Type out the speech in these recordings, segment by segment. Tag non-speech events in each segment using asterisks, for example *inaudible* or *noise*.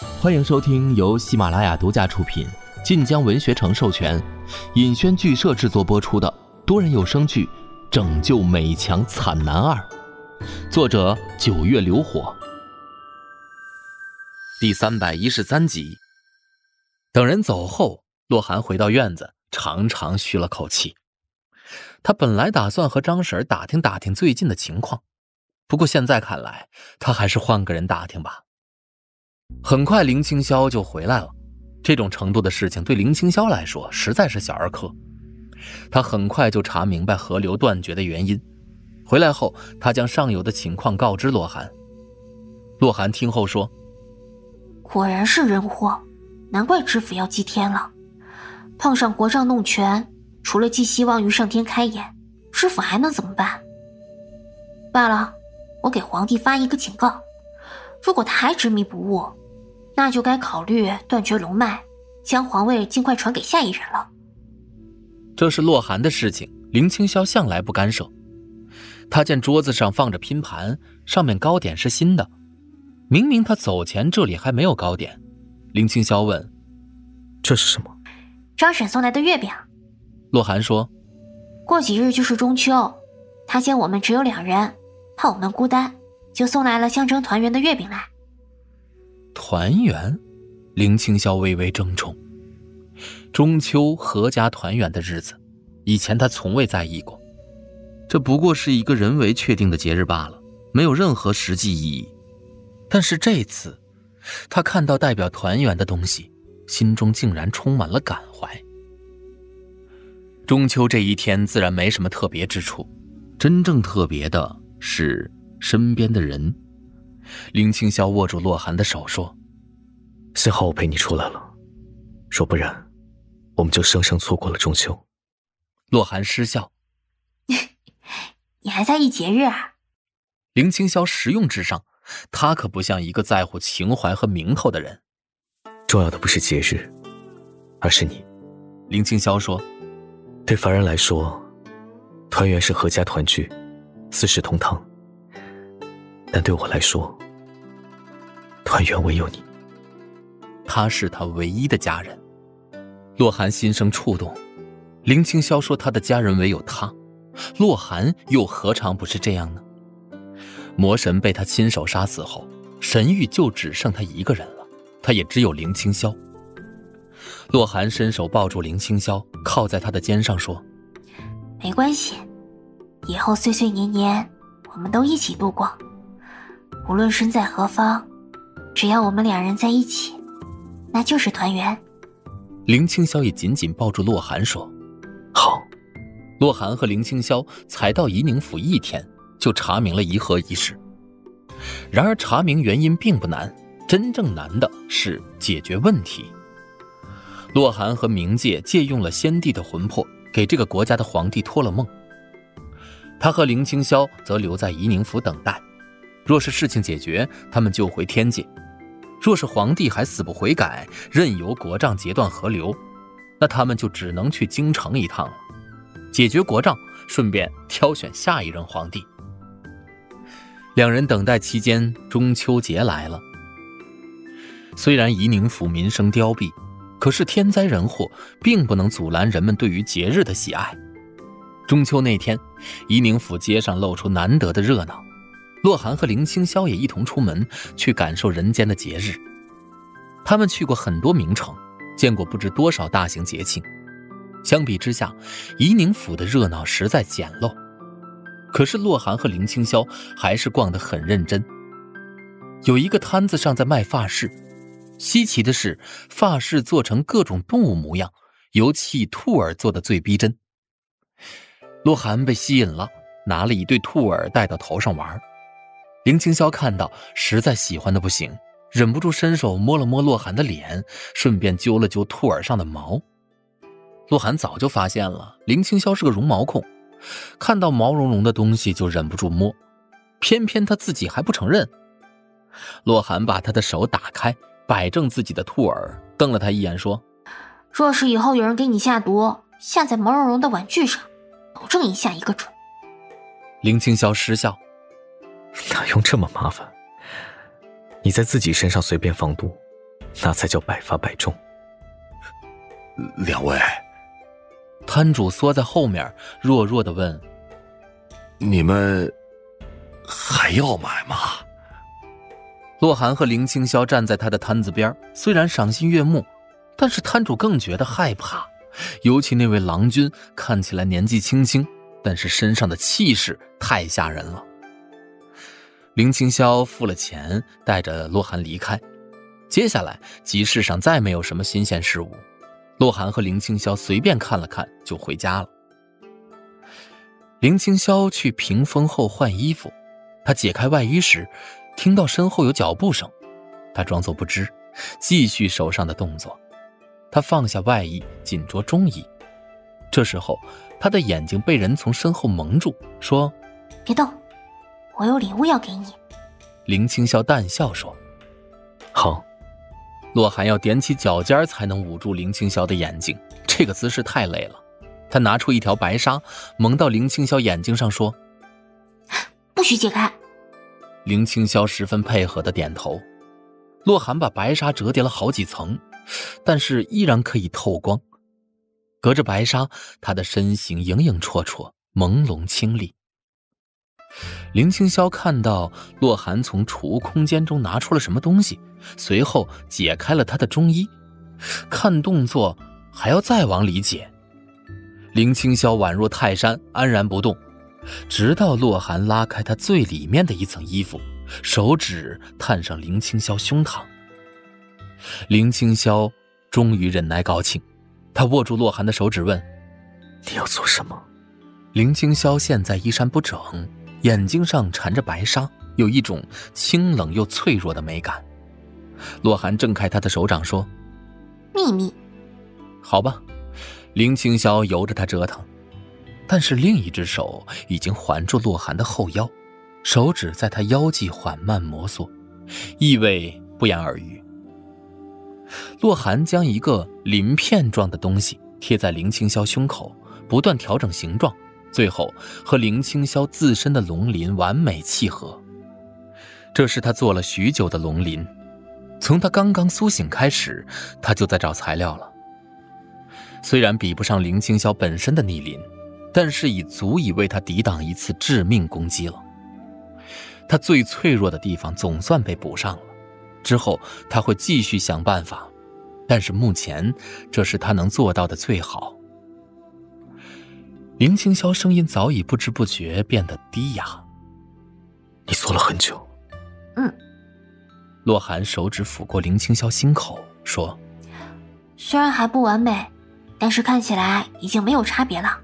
欢迎收听由喜马拉雅独家出品、晋江文学城授权、尹轩剧社制作播出的多人有声剧《拯救美强惨男二》，作者九月流火，第三百一十三集。等人走后，洛寒回到院子，长长吁了口气。他本来打算和张婶打听打听最近的情况，不过现在看来，他还是换个人打听吧。很快，林青霄就回来了。这种程度的事情对林青霄来说实在是小儿科。他很快就查明白河流断绝的原因。回来后，他将上游的情况告知洛寒。洛寒听后说：“果然是人祸。”难怪知府要祭天了，碰上国丈弄权，除了寄希望于上天开眼，知府还能怎么办？罢了，我给皇帝发一个警告，如果他还执迷不悟，那就该考虑断绝龙脉，将皇位尽快传给下一人了。这是洛寒的事情，林青霄向来不干涉。他见桌子上放着拼盘，上面糕点是新的，明明他走前这里还没有糕点。林青霄问：“这是什么？”张婶送来的月饼。洛寒说：“过几日就是中秋，他见我们只有两人，怕我们孤单，就送来了象征团圆的月饼来。”团圆？林青霄微微怔忡。中秋阖家团圆的日子，以前他从未在意过。这不过是一个人为确定的节日罢了，没有任何实际意义。但是这次。他看到代表团圆的东西，心中竟然充满了感怀。中秋这一天自然没什么特别之处，真正特别的是身边的人。林青霄握住洛寒的手说：“幸好我陪你出来了，若不然，我们就生生错过了中秋。”洛寒失笑：“ *laughs* 你还在意节日啊？”林青霄实用至上。他可不像一个在乎情怀和名头的人。重要的不是节日，而是你。林青霄说：“对凡人来说，团圆是合家团聚，四世同堂。但对我来说，团圆唯有你。他是他唯一的家人。”洛寒心生触动。林清霄说：“他的家人唯有他。”洛寒又何尝不是这样呢？魔神被他亲手杀死后，神域就只剩他一个人了，他也只有林清霄。洛寒伸手抱住林清霄，靠在他的肩上说：“没关系，以后岁岁年年，我们都一起度过。无论身在何方，只要我们两人在一起，那就是团圆。”林青霄也紧紧抱住洛寒说：“好。”洛寒和林青霄才到夷宁府一天。就查明了怡和一事。然而查明原因并不难，真正难的是解决问题。洛寒和冥界借用了先帝的魂魄，给这个国家的皇帝托了梦。他和林清霄则留在夷宁府等待。若是事情解决，他们就回天界；若是皇帝还死不悔改，任由国丈截断河流，那他们就只能去京城一趟了，解决国丈，顺便挑选下一任皇帝。两人等待期间，中秋节来了。虽然怡宁府民生凋敝，可是天灾人祸并不能阻拦人们对于节日的喜爱。中秋那天，怡宁府街上露出难得的热闹。洛寒和林清霄也一同出门去感受人间的节日。他们去过很多名城，见过不知多少大型节庆，相比之下，夷宁府的热闹实在简陋。可是洛寒和林青霄还是逛得很认真。有一个摊子上在卖发饰，稀奇的是，发饰做成各种动物模样，尤其兔耳做的最逼真。洛寒被吸引了，拿了一对兔耳戴到头上玩。林青霄看到，实在喜欢的不行，忍不住伸手摸了摸洛寒的脸，顺便揪了揪兔耳上的毛。洛寒早就发现了，林青霄是个绒毛控。看到毛茸茸的东西就忍不住摸，偏偏他自己还不承认。洛寒把他的手打开，摆正自己的兔耳，瞪了他一眼，说：“若是以后有人给你下毒，下在毛茸茸的玩具上，保证一下一个准。”林青霄失笑：“哪用这么麻烦？你在自己身上随便放毒，那才叫百发百中。两位，摊主缩在后面，弱弱的问：“你们还要买吗？”洛寒和林青霄站在他的摊子边，虽然赏心悦目，但是摊主更觉得害怕。尤其那位郎君看起来年纪轻轻，但是身上的气势太吓人了。林青霄付了钱，带着洛寒离开。接下来集市上再没有什么新鲜事物，洛寒和林青霄随便看了看就回家了。林青霄去屏风后换衣服，他解开外衣时。听到身后有脚步声，他装作不知，继续手上的动作。他放下外衣，紧着中衣。这时候，他的眼睛被人从身后蒙住，说：“别动，我有礼物要给你。”林青霄淡笑说：“好。”洛寒要踮起脚尖才能捂住林青霄的眼睛，这个姿势太累了。他拿出一条白纱，蒙到林青霄眼睛上，说：*laughs* “不许解开。”林青霄十分配合的点头，洛寒把白纱折叠了好几层，但是依然可以透光。隔着白纱，他的身形影影绰绰，朦胧清丽。林青霄看到洛寒从储物空间中拿出了什么东西，随后解开了他的中衣，看动作还要再往里解。林青霄宛若泰山，安然不动。直到洛寒拉开他最里面的一层衣服，手指探上林青霄胸膛。林青霄终于忍耐高兴，他握住洛寒的手指问：“你要做什么？”林青霄现在衣衫不整，眼睛上缠着白纱，有一种清冷又脆弱的美感。洛寒挣开他的手掌说：“秘密。”好吧，林青霄由着他折腾。但是另一只手已经环住洛寒的后腰，手指在他腰际缓慢摩挲，意味不言而喻。洛寒将一个鳞片状的东西贴在林青霄胸口，不断调整形状，最后和林青霄自身的龙鳞完美契合。这是他做了许久的龙鳞，从他刚刚苏醒开始，他就在找材料了。虽然比不上林青霄本身的逆鳞。但是已足以为他抵挡一次致命攻击了。他最脆弱的地方总算被补上了，之后他会继续想办法，但是目前这是他能做到的最好。林青霄声音早已不知不觉变得低哑：“你做了很久。”“嗯。”洛寒手指抚过林青霄心口，说：“虽然还不完美，但是看起来已经没有差别了。”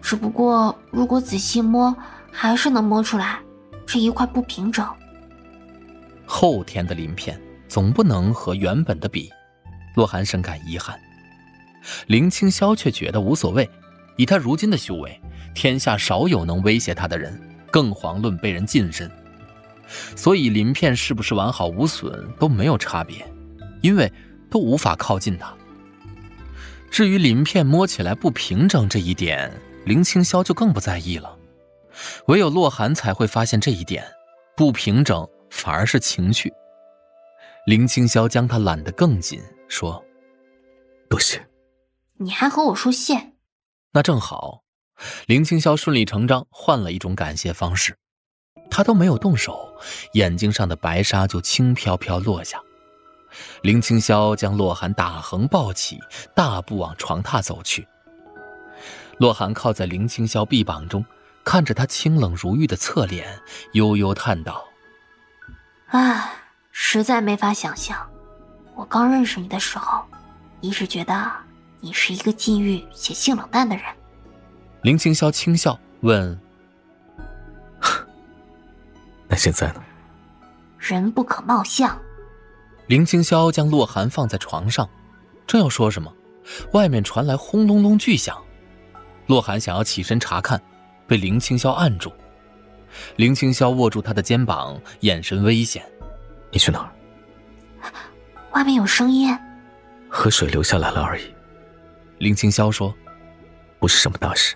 只不过，如果仔细摸，还是能摸出来这一块不平整。后天的鳞片总不能和原本的比，洛寒深感遗憾。林青霄却觉得无所谓，以他如今的修为，天下少有能威胁他的人，更遑论被人近身。所以鳞片是不是完好无损都没有差别，因为都无法靠近他。至于鳞片摸起来不平整这一点，林清霄就更不在意了，唯有洛寒才会发现这一点，不平整反而是情趣。林清霄将他揽得更紧，说：“多谢。”你还和我说谢？那正好。林青霄顺理成章换了一种感谢方式，他都没有动手，眼睛上的白纱就轻飘飘落下。林青霄将洛寒打横抱起，大步往床榻走去。洛寒靠在林青霄臂膀中，看着他清冷如玉的侧脸，悠悠叹道：“唉，实在没法想象，我刚认识你的时候，一直觉得你是一个禁欲且性冷淡的人。”林青霄轻笑问：“ *laughs* 那现在呢？”人不可貌相。林青霄将洛寒放在床上，正要说什么，外面传来轰隆隆巨响。洛寒想要起身查看，被林青霄按住。林青霄握住他的肩膀，眼神危险：“你去哪儿？”“外面有声音。”“河水流下来了而已。”林青霄说，“不是什么大事，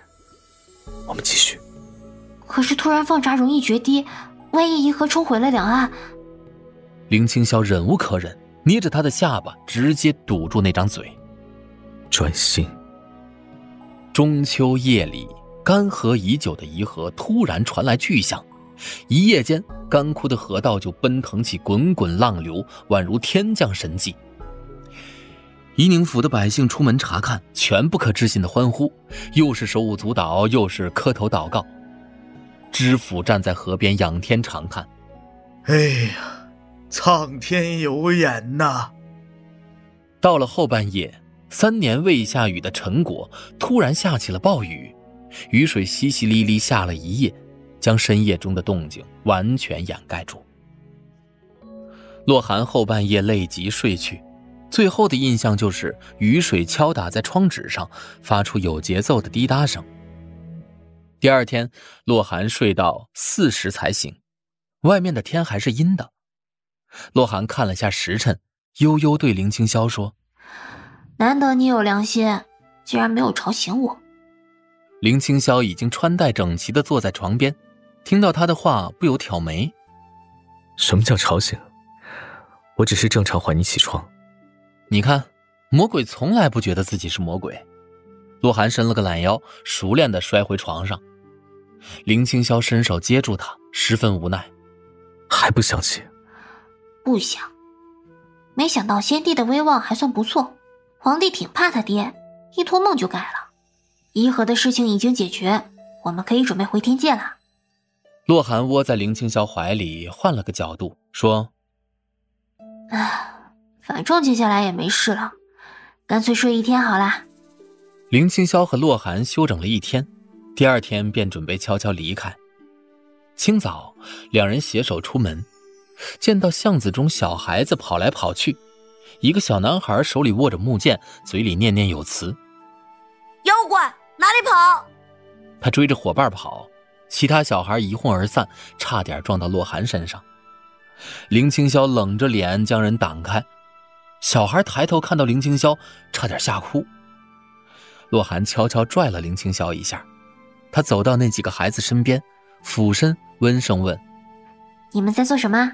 我们继续。”“可是突然放闸容易决堤，万一银河冲毁了两岸……”林青霄忍无可忍，捏着他的下巴，直接堵住那张嘴。专心。中秋夜里，干涸已久的沂河突然传来巨响，一夜间，干枯的河道就奔腾起滚滚浪流，宛如天降神迹。夷宁府的百姓出门查看，全不可置信的欢呼，又是手舞足蹈，又是磕头祷告。知府站在河边仰天长叹：“哎呀，苍天有眼呐！”到了后半夜。三年未下雨的陈国突然下起了暴雨，雨水淅淅沥沥下了一夜，将深夜中的动静完全掩盖住。洛寒后半夜累极睡去，最后的印象就是雨水敲打在窗纸上，发出有节奏的滴答声。第二天，洛寒睡到四时才醒，外面的天还是阴的。洛寒看了下时辰，悠悠对林清霄说。难得你有良心，竟然没有吵醒我。林清霄已经穿戴整齐的坐在床边，听到他的话，不由挑眉：“什么叫吵醒？我只是正常唤你起床。你看，魔鬼从来不觉得自己是魔鬼。”洛寒伸了个懒腰，熟练的摔回床上。林清霄伸手接住他，十分无奈：“还不相信？不想。没想到先帝的威望还算不错。”皇帝挺怕他爹，一托梦就改了。颐和的事情已经解决，我们可以准备回天界了。洛寒窝在林青霄怀里，换了个角度说：“唉，反正接下来也没事了，干脆睡一天好了。”林青霄和洛寒休整了一天，第二天便准备悄悄离开。清早，两人携手出门，见到巷子中小孩子跑来跑去。一个小男孩手里握着木剑，嘴里念念有词：“妖怪哪里跑？”他追着伙伴跑，其他小孩一哄而散，差点撞到洛寒身上。林青霄冷着脸将人挡开，小孩抬头看到林青霄，差点吓哭。洛寒悄悄拽了林青霄一下，他走到那几个孩子身边，俯身温声问：“你们在做什么？”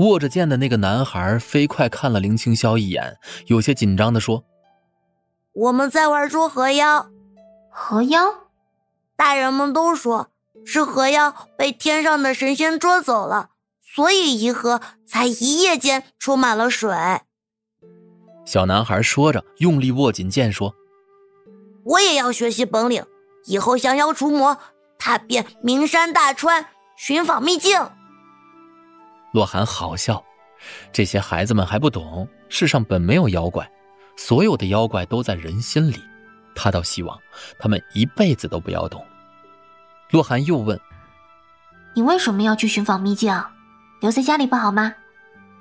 握着剑的那个男孩飞快看了林青霄一眼，有些紧张的说：“我们在玩捉河妖。河妖，大人们都说是河妖被天上的神仙捉走了，所以颐和才一夜间充满了水。”小男孩说着，用力握紧剑说：“我也要学习本领，以后降妖除魔，踏遍名山大川，寻访秘境。”洛寒好笑，这些孩子们还不懂，世上本没有妖怪，所有的妖怪都在人心里。他倒希望他们一辈子都不要懂。洛寒又问：“你为什么要去寻访秘境？留在家里不好吗？”“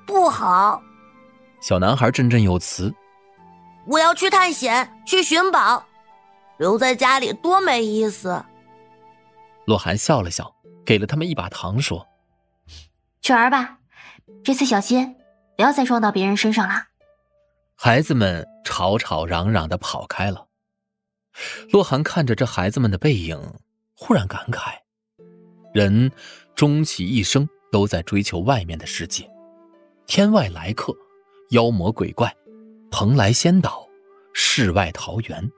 不好。”小男孩振振有词：“我要去探险，去寻宝，留在家里多没意思。”洛寒笑了笑，给了他们一把糖，说。去玩吧，这次小心，不要再撞到别人身上了。孩子们吵吵嚷嚷的跑开了。洛寒看着这孩子们的背影，忽然感慨：人终其一生都在追求外面的世界，天外来客，妖魔鬼怪，蓬莱仙岛，世外桃源。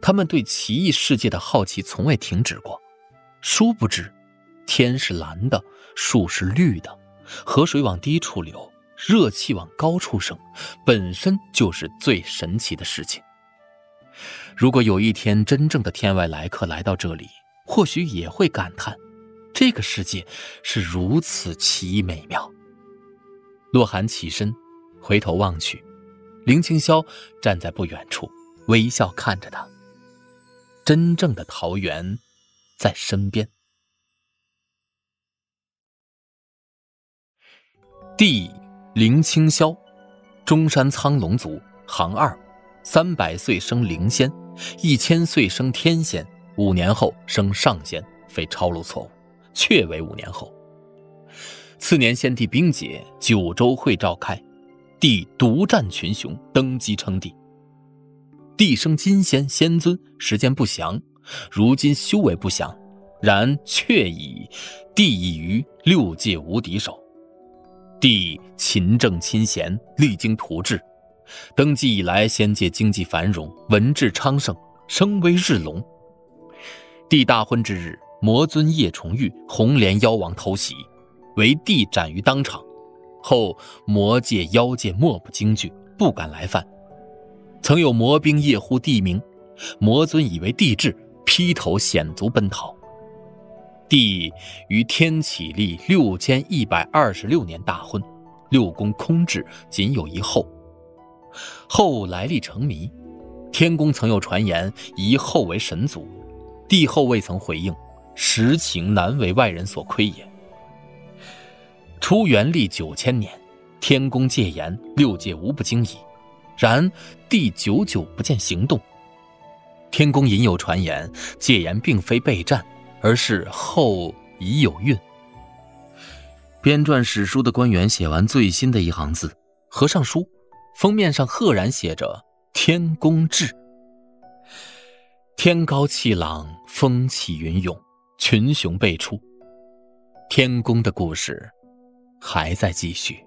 他们对奇异世界的好奇从未停止过，殊不知。天是蓝的，树是绿的，河水往低处流，热气往高处升，本身就是最神奇的事情。如果有一天真正的天外来客来到这里，或许也会感叹，这个世界是如此奇异美妙。洛寒起身，回头望去，林清霄站在不远处，微笑看着他。真正的桃源，在身边。帝林清霄，中山苍龙族，行二，三百岁生灵仙，一千岁生天仙，五年后生上仙，非抄录错误，确为五年后。次年，先帝兵解，九州会召开，帝独占群雄，登基称帝。帝生金仙仙尊，时间不详，如今修为不详，然确已帝已于六界无敌手。帝勤政亲贤，励精图治，登基以来，仙界经济繁荣，文治昌盛，声威日隆。帝大婚之日，魔尊叶重玉红莲妖王偷袭，为帝斩于当场。后魔界妖界莫不惊惧，不敢来犯。曾有魔兵夜呼帝名，魔尊以为帝至，劈头险足奔逃。帝于天启历六千一百二十六年大婚，六宫空置，仅有一后。后来历成谜，天宫曾有传言一后为神族，帝后未曾回应，实情难为外人所窥也。初元历九千年，天宫戒严，六界无不惊疑，然帝久久不见行动。天宫隐有传言，戒严并非备战。而是后已有孕。编撰史书的官员写完最新的一行字，合上书，封面上赫然写着“天宫志”。天高气朗，风起云涌，群雄辈出。天宫的故事还在继续。